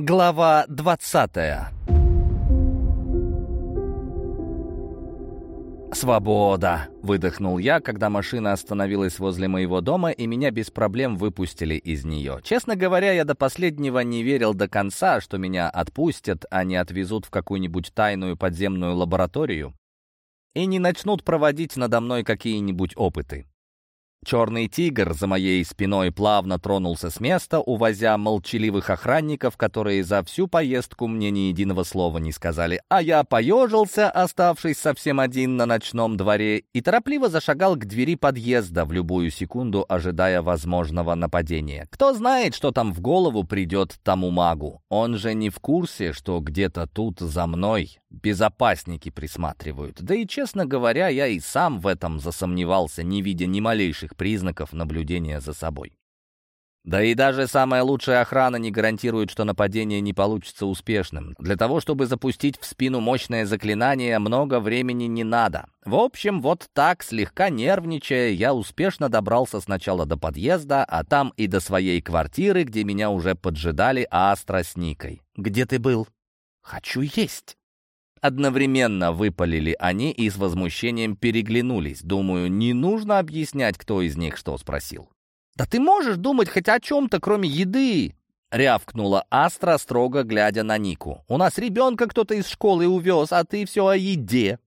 Глава двадцатая «Свобода!» — выдохнул я, когда машина остановилась возле моего дома, и меня без проблем выпустили из нее. Честно говоря, я до последнего не верил до конца, что меня отпустят, а не отвезут в какую-нибудь тайную подземную лабораторию и не начнут проводить надо мной какие-нибудь опыты. Черный тигр за моей спиной плавно тронулся с места, увозя молчаливых охранников, которые за всю поездку мне ни единого слова не сказали. А я поежился, оставшись совсем один на ночном дворе, и торопливо зашагал к двери подъезда, в любую секунду ожидая возможного нападения. Кто знает, что там в голову придет тому магу. Он же не в курсе, что где-то тут за мной безопасники присматривают. Да и, честно говоря, я и сам в этом засомневался, не видя ни малейших признаков наблюдения за собой. Да и даже самая лучшая охрана не гарантирует, что нападение не получится успешным. Для того, чтобы запустить в спину мощное заклинание, много времени не надо. В общем, вот так, слегка нервничая, я успешно добрался сначала до подъезда, а там и до своей квартиры, где меня уже поджидали Астра с Никой. «Где ты был?» «Хочу есть». Одновременно выпалили они и с возмущением переглянулись. Думаю, не нужно объяснять, кто из них что спросил. «Да ты можешь думать хоть о чем-то, кроме еды!» Рявкнула Астра, строго глядя на Нику. «У нас ребенка кто-то из школы увез, а ты все о еде!»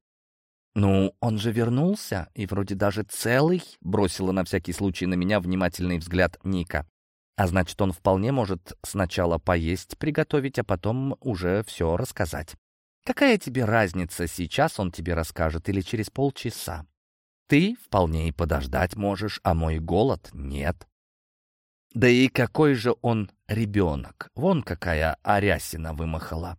«Ну, он же вернулся, и вроде даже целый», — бросила на всякий случай на меня внимательный взгляд Ника. «А значит, он вполне может сначала поесть, приготовить, а потом уже все рассказать». Какая тебе разница, сейчас он тебе расскажет или через полчаса? Ты вполне и подождать можешь, а мой голод нет. Да и какой же он ребенок? Вон какая Арясина вымахала.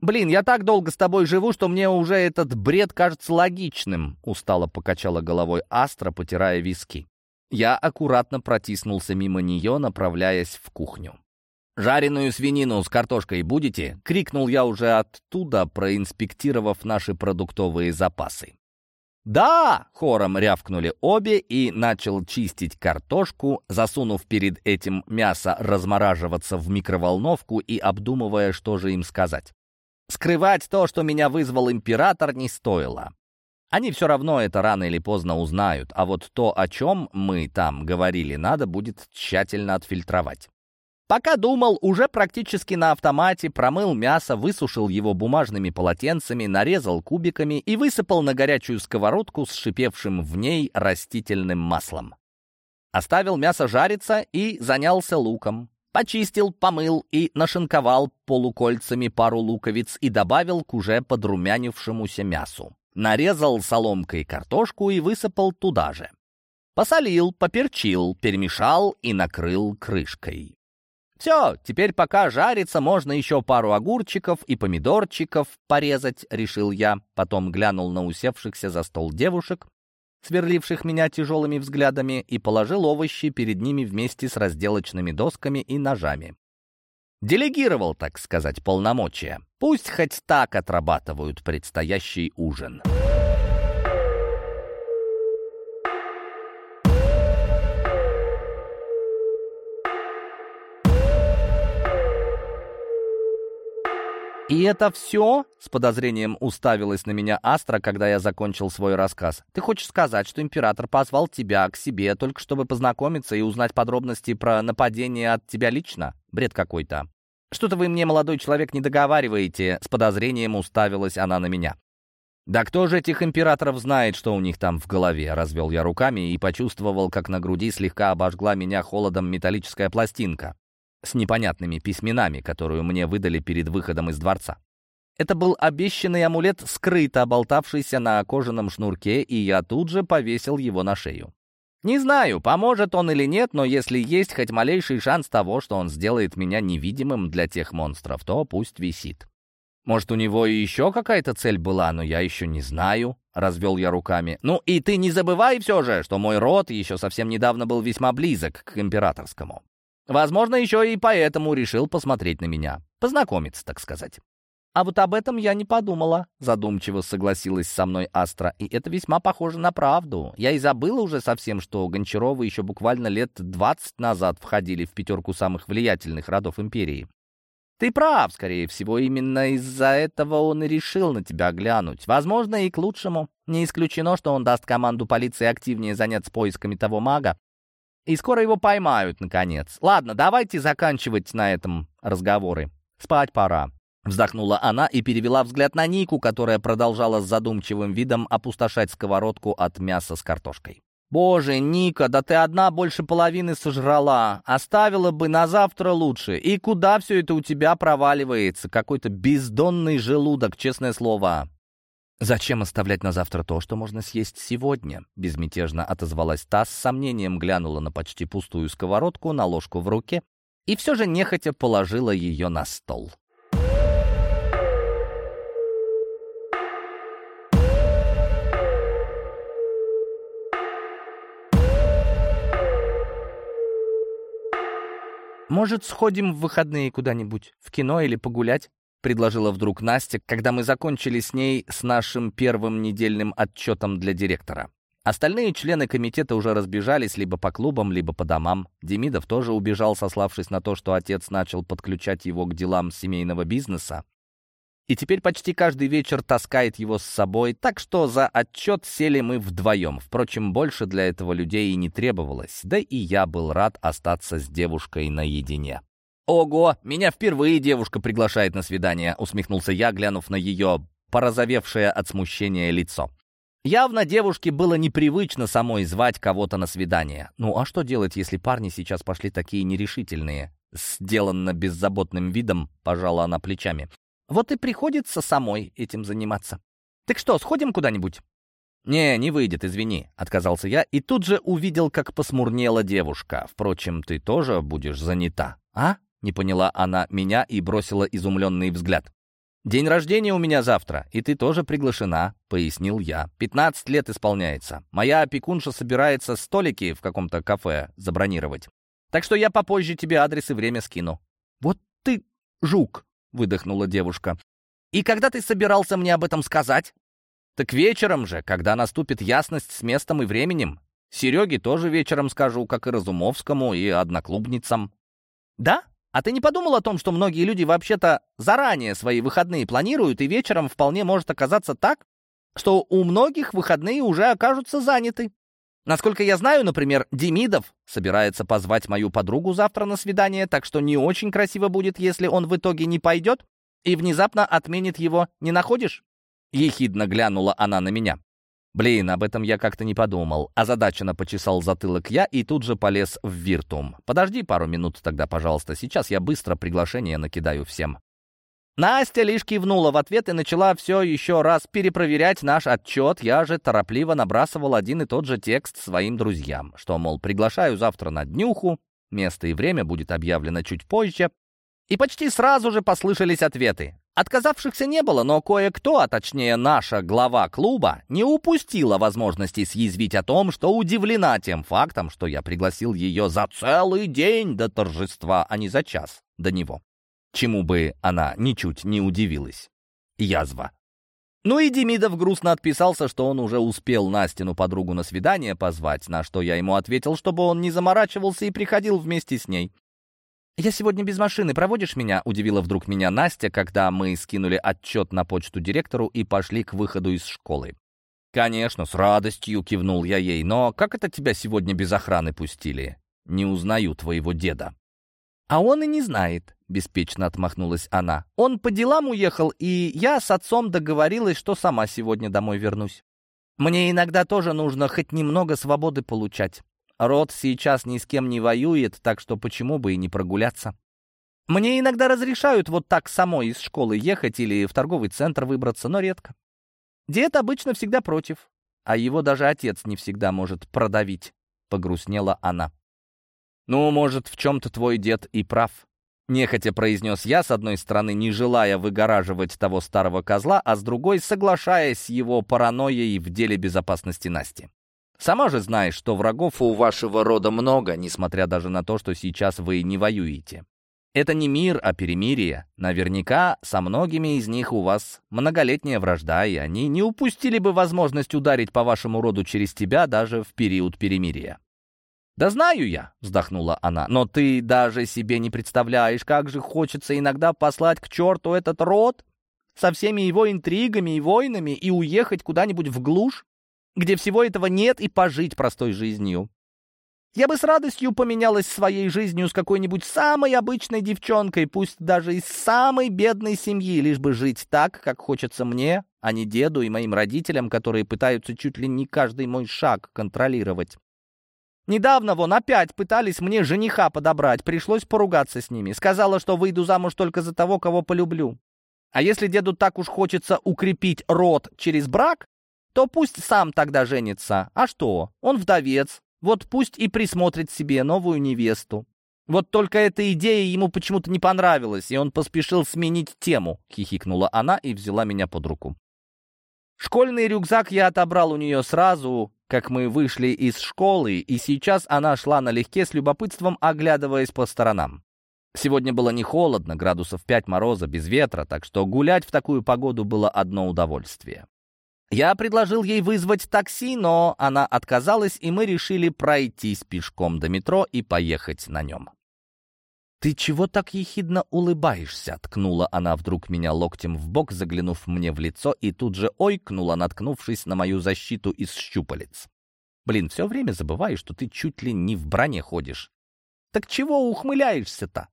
«Блин, я так долго с тобой живу, что мне уже этот бред кажется логичным», устало покачала головой Астра, потирая виски. Я аккуратно протиснулся мимо нее, направляясь в кухню. «Жареную свинину с картошкой будете?» — крикнул я уже оттуда, проинспектировав наши продуктовые запасы. «Да!» — хором рявкнули обе и начал чистить картошку, засунув перед этим мясо размораживаться в микроволновку и обдумывая, что же им сказать. Скрывать то, что меня вызвал император, не стоило. Они все равно это рано или поздно узнают, а вот то, о чем мы там говорили, надо будет тщательно отфильтровать. Пока думал, уже практически на автомате промыл мясо, высушил его бумажными полотенцами, нарезал кубиками и высыпал на горячую сковородку с шипевшим в ней растительным маслом. Оставил мясо жариться и занялся луком. Почистил, помыл и нашинковал полукольцами пару луковиц и добавил к уже подрумянившемуся мясу. Нарезал соломкой картошку и высыпал туда же. Посолил, поперчил, перемешал и накрыл крышкой. «Все, теперь пока жарится, можно еще пару огурчиков и помидорчиков порезать», — решил я. Потом глянул на усевшихся за стол девушек, сверливших меня тяжелыми взглядами, и положил овощи перед ними вместе с разделочными досками и ножами. Делегировал, так сказать, полномочия. Пусть хоть так отрабатывают предстоящий ужин. «И это все?» — с подозрением уставилась на меня Астра, когда я закончил свой рассказ. «Ты хочешь сказать, что император позвал тебя к себе, только чтобы познакомиться и узнать подробности про нападение от тебя лично? Бред какой-то». «Что-то вы мне, молодой человек, не договариваете», — с подозрением уставилась она на меня. «Да кто же этих императоров знает, что у них там в голове?» Развел я руками и почувствовал, как на груди слегка обожгла меня холодом металлическая пластинка с непонятными письменами, которую мне выдали перед выходом из дворца. Это был обещанный амулет, скрыто болтавшийся на кожаном шнурке, и я тут же повесил его на шею. Не знаю, поможет он или нет, но если есть хоть малейший шанс того, что он сделает меня невидимым для тех монстров, то пусть висит. Может, у него и еще какая-то цель была, но я еще не знаю, — развел я руками. Ну и ты не забывай все же, что мой род еще совсем недавно был весьма близок к императорскому. Возможно, еще и поэтому решил посмотреть на меня. Познакомиться, так сказать. «А вот об этом я не подумала», — задумчиво согласилась со мной Астра. «И это весьма похоже на правду. Я и забыла уже совсем, что Гончаровы еще буквально лет двадцать назад входили в пятерку самых влиятельных родов империи. Ты прав, скорее всего, именно из-за этого он и решил на тебя глянуть. Возможно, и к лучшему. Не исключено, что он даст команду полиции активнее заняться поисками того мага, и скоро его поймают, наконец. Ладно, давайте заканчивать на этом разговоры. Спать пора. Вздохнула она и перевела взгляд на Нику, которая продолжала с задумчивым видом опустошать сковородку от мяса с картошкой. «Боже, Ника, да ты одна больше половины сожрала. Оставила бы на завтра лучше. И куда все это у тебя проваливается? Какой-то бездонный желудок, честное слово». «Зачем оставлять на завтра то, что можно съесть сегодня?» Безмятежно отозвалась та, с сомнением глянула на почти пустую сковородку, на ложку в руке и все же нехотя положила ее на стол. «Может, сходим в выходные куда-нибудь? В кино или погулять?» — предложила вдруг Настя, когда мы закончили с ней с нашим первым недельным отчетом для директора. Остальные члены комитета уже разбежались либо по клубам, либо по домам. Демидов тоже убежал, сославшись на то, что отец начал подключать его к делам семейного бизнеса. И теперь почти каждый вечер таскает его с собой, так что за отчет сели мы вдвоем. Впрочем, больше для этого людей и не требовалось, да и я был рад остаться с девушкой наедине. «Ого, меня впервые девушка приглашает на свидание», — усмехнулся я, глянув на ее порозовевшее от смущения лицо. Явно девушке было непривычно самой звать кого-то на свидание. Ну а что делать, если парни сейчас пошли такие нерешительные? Сделанно беззаботным видом, пожала она плечами. Вот и приходится самой этим заниматься. Так что, сходим куда-нибудь? «Не, не выйдет, извини», — отказался я, и тут же увидел, как посмурнела девушка. «Впрочем, ты тоже будешь занята, а?» Не поняла она меня и бросила изумленный взгляд. «День рождения у меня завтра, и ты тоже приглашена», — пояснил я. «Пятнадцать лет исполняется. Моя опекунша собирается столики в каком-то кафе забронировать. Так что я попозже тебе адрес и время скину». «Вот ты жук», — выдохнула девушка. «И когда ты собирался мне об этом сказать?» «Так вечером же, когда наступит ясность с местом и временем. Сереге тоже вечером скажу, как и Разумовскому, и одноклубницам». «Да?» А ты не подумал о том, что многие люди вообще-то заранее свои выходные планируют, и вечером вполне может оказаться так, что у многих выходные уже окажутся заняты? Насколько я знаю, например, Демидов собирается позвать мою подругу завтра на свидание, так что не очень красиво будет, если он в итоге не пойдет и внезапно отменит его, не находишь?» Ехидно глянула она на меня. Блин, об этом я как-то не подумал. Озадаченно почесал затылок я и тут же полез в Виртум. Подожди пару минут тогда, пожалуйста. Сейчас я быстро приглашение накидаю всем. Настя лишь кивнула в ответ и начала все еще раз перепроверять наш отчет. Я же торопливо набрасывал один и тот же текст своим друзьям, что, мол, приглашаю завтра на днюху, место и время будет объявлено чуть позже. И почти сразу же послышались ответы. Отказавшихся не было, но кое-кто, а точнее наша глава клуба, не упустила возможности съязвить о том, что удивлена тем фактом, что я пригласил ее за целый день до торжества, а не за час до него. Чему бы она ничуть не удивилась. Язва. Ну и Демидов грустно отписался, что он уже успел Настину подругу на свидание позвать, на что я ему ответил, чтобы он не заморачивался и приходил вместе с ней. «Я сегодня без машины. Проводишь меня?» — удивила вдруг меня Настя, когда мы скинули отчет на почту директору и пошли к выходу из школы. «Конечно, с радостью!» — кивнул я ей. «Но как это тебя сегодня без охраны пустили? Не узнаю твоего деда». «А он и не знает», — беспечно отмахнулась она. «Он по делам уехал, и я с отцом договорилась, что сама сегодня домой вернусь. Мне иногда тоже нужно хоть немного свободы получать. Род сейчас ни с кем не воюет, так что почему бы и не прогуляться? Мне иногда разрешают вот так самой из школы ехать или в торговый центр выбраться, но редко. Дед обычно всегда против, а его даже отец не всегда может продавить, — погрустнела она. «Ну, может, в чем-то твой дед и прав», — нехотя произнес я, с одной стороны, не желая выгораживать того старого козла, а с другой, соглашаясь с его паранойей в деле безопасности Насти. Сама же знаешь, что врагов у вашего рода много, несмотря даже на то, что сейчас вы не воюете. Это не мир, а перемирие. Наверняка со многими из них у вас многолетняя вражда, и они не упустили бы возможность ударить по вашему роду через тебя даже в период перемирия. «Да знаю я», — вздохнула она, — «но ты даже себе не представляешь, как же хочется иногда послать к черту этот род со всеми его интригами и войнами и уехать куда-нибудь в глушь, где всего этого нет, и пожить простой жизнью. Я бы с радостью поменялась своей жизнью с какой-нибудь самой обычной девчонкой, пусть даже из самой бедной семьи, лишь бы жить так, как хочется мне, а не деду и моим родителям, которые пытаются чуть ли не каждый мой шаг контролировать. Недавно вон опять пытались мне жениха подобрать, пришлось поругаться с ними. Сказала, что выйду замуж только за того, кого полюблю. А если деду так уж хочется укрепить род через брак, то пусть сам тогда женится. А что? Он вдовец. Вот пусть и присмотрит себе новую невесту. Вот только эта идея ему почему-то не понравилась, и он поспешил сменить тему, хихикнула она и взяла меня под руку. Школьный рюкзак я отобрал у нее сразу, как мы вышли из школы, и сейчас она шла налегке с любопытством, оглядываясь по сторонам. Сегодня было не холодно, градусов 5 мороза, без ветра, так что гулять в такую погоду было одно удовольствие. Я предложил ей вызвать такси, но она отказалась, и мы решили пройтись пешком до метро и поехать на нем. «Ты чего так ехидно улыбаешься?» — ткнула она вдруг меня локтем в бок, заглянув мне в лицо, и тут же ойкнула, наткнувшись на мою защиту из щупалец. «Блин, все время забываю, что ты чуть ли не в броне ходишь. Так чего ухмыляешься-то?»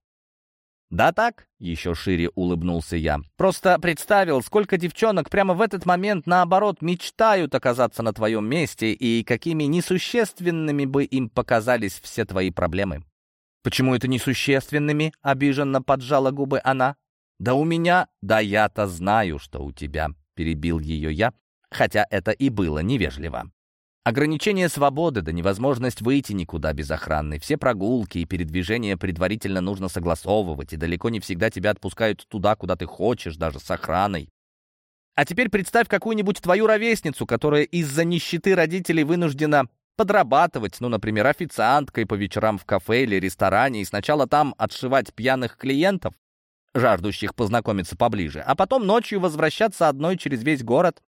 «Да так», — еще шире улыбнулся я. «Просто представил, сколько девчонок прямо в этот момент, наоборот, мечтают оказаться на твоем месте, и какими несущественными бы им показались все твои проблемы. «Почему это несущественными?» — обиженно поджала губы она. «Да у меня...» «Да я-то знаю, что у тебя», — перебил ее я, хотя это и было невежливо. Ограничение свободы, да невозможность выйти никуда без охраны. Все прогулки и передвижения предварительно нужно согласовывать, и далеко не всегда тебя отпускают туда, куда ты хочешь, даже с охраной. А теперь представь какую-нибудь твою ровесницу, которая из-за нищеты родителей вынуждена подрабатывать, ну, например, официанткой по вечерам в кафе или ресторане, и сначала там отшивать пьяных клиентов, жаждущих познакомиться поближе, а потом ночью возвращаться одной через весь город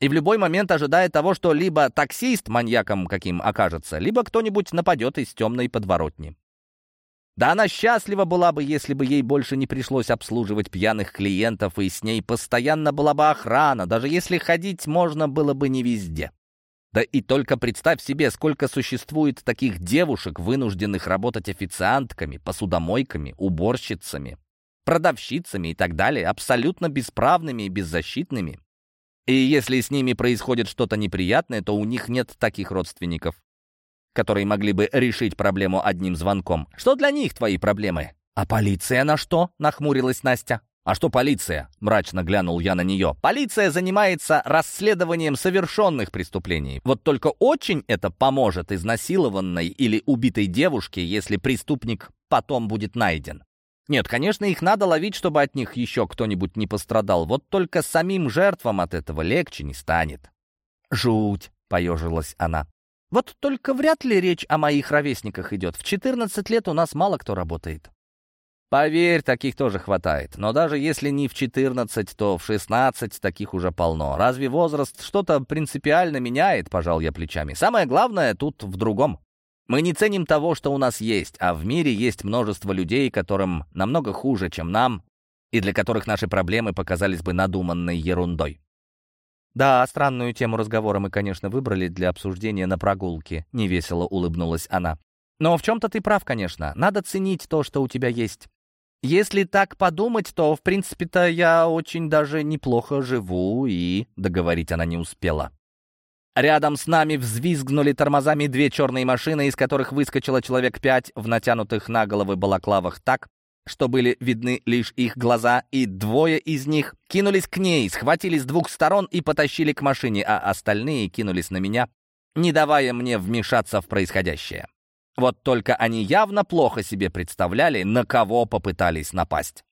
и в любой момент ожидая того, что либо таксист маньяком каким окажется, либо кто-нибудь нападет из темной подворотни. Да она счастлива была бы, если бы ей больше не пришлось обслуживать пьяных клиентов, и с ней постоянно была бы охрана, даже если ходить можно было бы не везде. Да и только представь себе, сколько существует таких девушек, вынужденных работать официантками, посудомойками, уборщицами, продавщицами и так далее, абсолютно бесправными и беззащитными. И если с ними происходит что-то неприятное, то у них нет таких родственников, которые могли бы решить проблему одним звонком. Что для них твои проблемы? А полиция на что? Нахмурилась Настя. «А что полиция?» — мрачно глянул я на нее. «Полиция занимается расследованием совершенных преступлений. Вот только очень это поможет изнасилованной или убитой девушке, если преступник потом будет найден. Нет, конечно, их надо ловить, чтобы от них еще кто-нибудь не пострадал. Вот только самим жертвам от этого легче не станет». «Жуть!» — поежилась она. «Вот только вряд ли речь о моих ровесниках идет. В 14 лет у нас мало кто работает». Поверь, таких тоже хватает. Но даже если не в 14, то в 16 таких уже полно. Разве возраст что-то принципиально меняет, пожал я плечами. Самое главное тут в другом. Мы не ценим того, что у нас есть, а в мире есть множество людей, которым намного хуже, чем нам, и для которых наши проблемы показались бы надуманной ерундой. «Да, странную тему разговора мы, конечно, выбрали для обсуждения на прогулке», — невесело улыбнулась она. «Но в чем-то ты прав, конечно. Надо ценить то, что у тебя есть. Если так подумать, то, в принципе-то, я очень даже неплохо живу, и договорить она не успела. Рядом с нами взвизгнули тормозами две черные машины, из которых выскочило человек пять в натянутых на головы балаклавах так, что были видны лишь их глаза, и двое из них кинулись к ней, схватили с двух сторон и потащили к машине, а остальные кинулись на меня, не давая мне вмешаться в происходящее. Вот только они явно плохо себе представляли, на кого попытались напасть.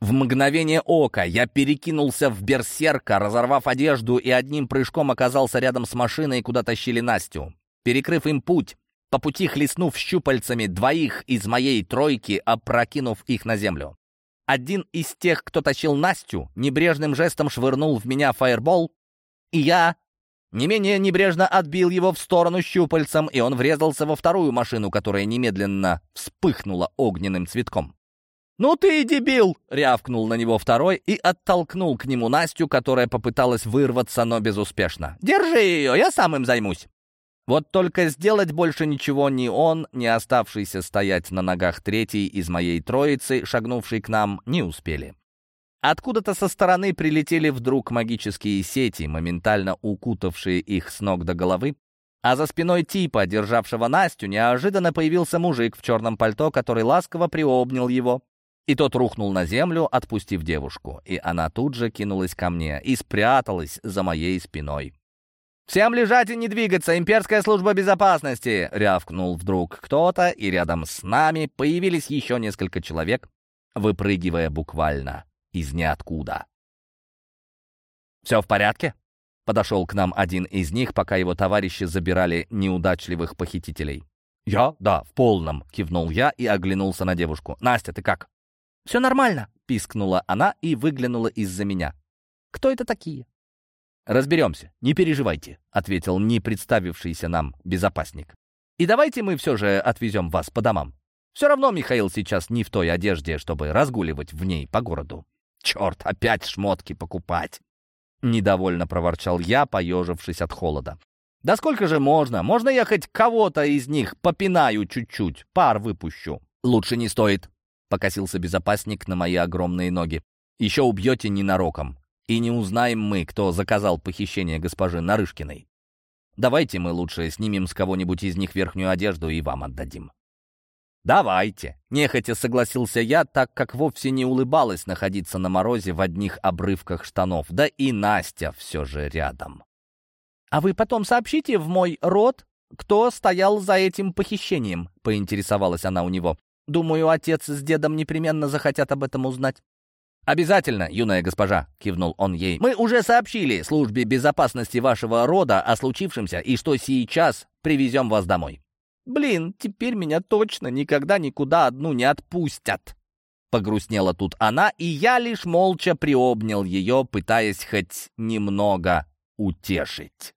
В мгновение ока я перекинулся в берсерка, разорвав одежду и одним прыжком оказался рядом с машиной, куда тащили Настю. Перекрыв им путь, по пути хлестнув щупальцами двоих из моей тройки, опрокинув их на землю. Один из тех, кто тащил Настю, небрежным жестом швырнул в меня фаербол, и я Не менее небрежно отбил его в сторону щупальцем, и он врезался во вторую машину, которая немедленно вспыхнула огненным цветком. «Ну ты и дебил!» — рявкнул на него второй и оттолкнул к нему Настю, которая попыталась вырваться, но безуспешно. «Держи ее, я сам им займусь!» Вот только сделать больше ничего ни он, ни оставшийся стоять на ногах третий из моей троицы, шагнувший к нам, не успели. Откуда-то со стороны прилетели вдруг магические сети, моментально укутавшие их с ног до головы, а за спиной типа, державшего Настю, неожиданно появился мужик в черном пальто, который ласково приобнял его, и тот рухнул на землю, отпустив девушку, и она тут же кинулась ко мне и спряталась за моей спиной. «Всем лежать и не двигаться! Имперская служба безопасности!» — рявкнул вдруг кто-то, и рядом с нами появились еще несколько человек, выпрыгивая буквально из ниоткуда. «Все в порядке?» — подошел к нам один из них, пока его товарищи забирали неудачливых похитителей. «Я? Да, в полном!» — кивнул я и оглянулся на девушку. «Настя, ты как?» «Все нормально», — пискнула она и выглянула из-за меня. «Кто это такие?» «Разберемся, не переживайте», — ответил не представившийся нам безопасник. «И давайте мы все же отвезем вас по домам. Все равно Михаил сейчас не в той одежде, чтобы разгуливать в ней по городу». «Черт, опять шмотки покупать!» Недовольно проворчал я, поежившись от холода. «Да сколько же можно? Можно я хоть кого-то из них попинаю чуть-чуть, пар выпущу?» «Лучше не стоит», Покосился безопасник на мои огромные ноги. «Еще убьете ненароком. И не узнаем мы, кто заказал похищение госпожи Нарышкиной. Давайте мы лучше снимем с кого-нибудь из них верхнюю одежду и вам отдадим». «Давайте!» — нехотя согласился я, так как вовсе не улыбалась находиться на морозе в одних обрывках штанов, да и Настя все же рядом. «А вы потом сообщите в мой род, кто стоял за этим похищением?» — поинтересовалась она у него. Думаю, отец с дедом непременно захотят об этом узнать. «Обязательно, юная госпожа», — кивнул он ей. «Мы уже сообщили службе безопасности вашего рода о случившемся и что сейчас привезем вас домой». «Блин, теперь меня точно никогда никуда одну не отпустят». Погрустнела тут она, и я лишь молча приобнял ее, пытаясь хоть немного утешить.